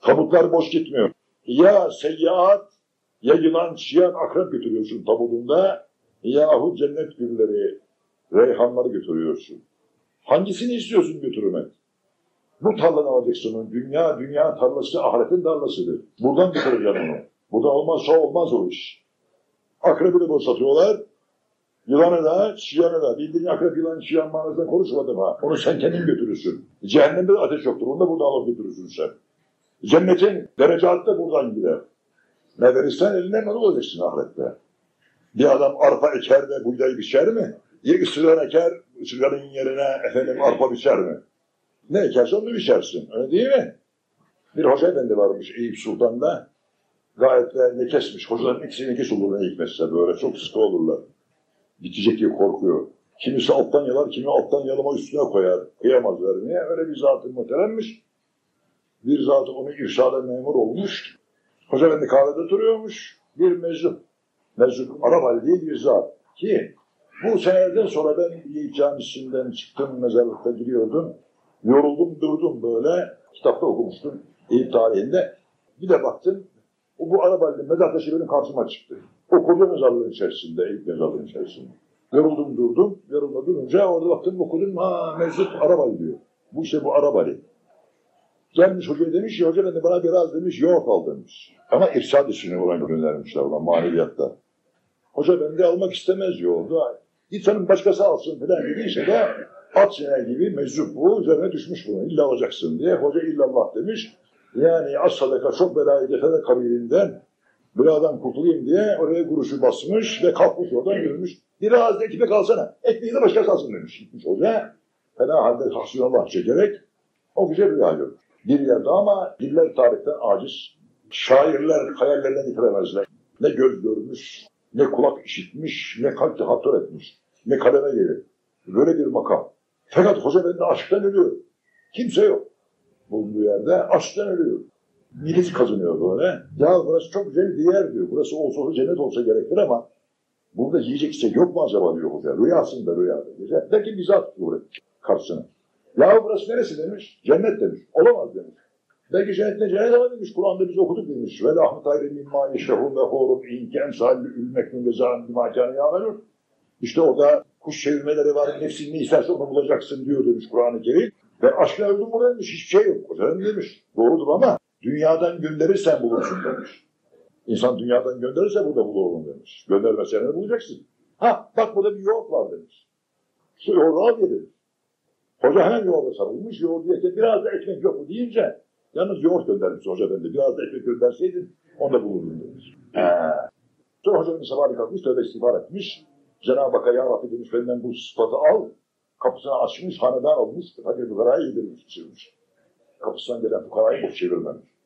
Tabutlar boş gitmiyor. Ya seyyiat, ya yılan, çiyan, akrep götürüyorsun tabutunda, yahut cennet gülleri, reyhanları götürüyorsun. Hangisini istiyorsun götürmek? Bu tarladan alacaksın onu. Dünya, dünya tarlası ahiretin tarlasıdır. Buradan götüreceksin onu. Buradan olmazsa olmaz o iş. Akrebi de boşaltıyorlar. Yılanı da, çiyanı da. Bildiğin akrep yılan çiyan manasında konuşmadım ha. Onu sen kendin götürürsün. Cehennemde de ateş yoktur. Onu da buradan alıp götürürsün sen. Cennetin derecatı da buradan gider. Ne verirsen elinden ne olacaksın ahirette. Bir adam arpa eker de buğday biçer mi? Ya ısırgan eker, ısırganın yerine efendim arpa biçer mi? Ne ekerse onu biçersin. Öyle değil mi? Bir hoca efendi varmış Eyüp Sultan'da. Gayet de ne kesmiş. Hocaların ikisi ne kes olur ne hikmetse böyle. Çok sıkı olurlar. Bitecek diye korkuyor. Kimisi alttan yalar, kimi alttan yalama üstüne koyar. Kıyamaz vermeye. Öyle bir zatı muhteremmiş. Bir zatı onu irşada memur olmuş. Hoca efendi kahvede duruyormuş. Bir meczup. Meczup Arap değil bir zat. Ki bu senelerden sonra ben Eyüp Camisi'nden çıktım, mezarlıkta giriyordum. Yoruldum, durdum böyle. Kitapta okumuştum Eyüp tarihinde. Bir de baktım, o bu Arabal'de mezar taşı benim karşıma çıktı. O koca mezarlığın içerisinde, Eyüp mezarlığın içerisinde. Yoruldum durdum, yorulma durunca orada baktım okudum, ha mevcut Arabal diyor. Bu işte bu Arabali. Gelmiş hocaya demiş ya, hoca ben de bana biraz demiş, yoğurt al demiş. Ama irşad işini olan göndermişler ona maneviyatta. Hoca bende almak istemez yoğurdu. Git senin başkası alsın falan dediyse de at sine gibi meczup bu üzerine düşmüş bunu. İlla alacaksın diye. Hoca illallah demiş. Yani az sadaka çok belayı defede kabiliğinden bir adam kurtulayım diye oraya kuruşu basmış ve kalkmış oradan yürümüş. Biraz da ekmek alsana. Ekmeği de başkası alsın demiş. Gitmiş hoca. Fena halde tahsinallah çekerek o güzel rüya görmüş. Bir yerde ama diller tarihten aciz. Şairler hayallerine getiremezler. Ne göz görmüş, ne kulak işitmiş, ne kalp tahattür etmiş, ne kaleme gelir. Böyle bir makam. Fakat hoca bende aşktan ölüyor. Kimse yok. Bulunduğu yerde aşktan ölüyor. Midesi kazınıyor böyle. Ya burası çok güzel bir yer diyor. Burası olsa olsa cennet olsa gerektir ama burada yiyecek şey yok mu acaba diyor hoca. Rüyasında rüyada. Güzel. Belki bizzat tutuyor karşısına. Ya burası neresi demiş. Cennet demiş. Olamaz demiş. Belki cennette cennet ama demiş. Kur'an'da biz okuduk demiş. Ve lahmet ayrı mimma yeşehun ve horun inke emsalli ülmekün ve zâın dimâkâni yâmelûn. İşte orada kuş çevirmeleri var. Nefsin ne isterse onu bulacaksın diyor demiş Kur'an-ı Kerim. Ben aşkla öldüm buraya demiş. Hiçbir şey yok. Hocam demiş. Doğrudur ama dünyadan gönderirsen bulursun demiş. İnsan dünyadan gönderirse burada bulurum demiş. Göndermezsen ne bulacaksın? Ha bak burada bir yoğurt var demiş. Şu yoğurdu al demiş. Hoca hemen yoğurda sarılmış. Yoğurdu yerken biraz da ekmek yok mu deyince yalnız yoğurt göndermiş hoca bende. Biraz da ekmek gönderseydin onu da bulurdun demiş. He. Sonra hoca sabahleyin kalkmış tövbe istiğfar etmiş. Cenab-ı Hakk'a ya Rabbi demiş benden bu sıfatı al. Kapısını açmış, hanedan almış, fakir fukarayı yedirmiş, içirmiş. Kapısından gelen fukarayı boş çevirmemiş.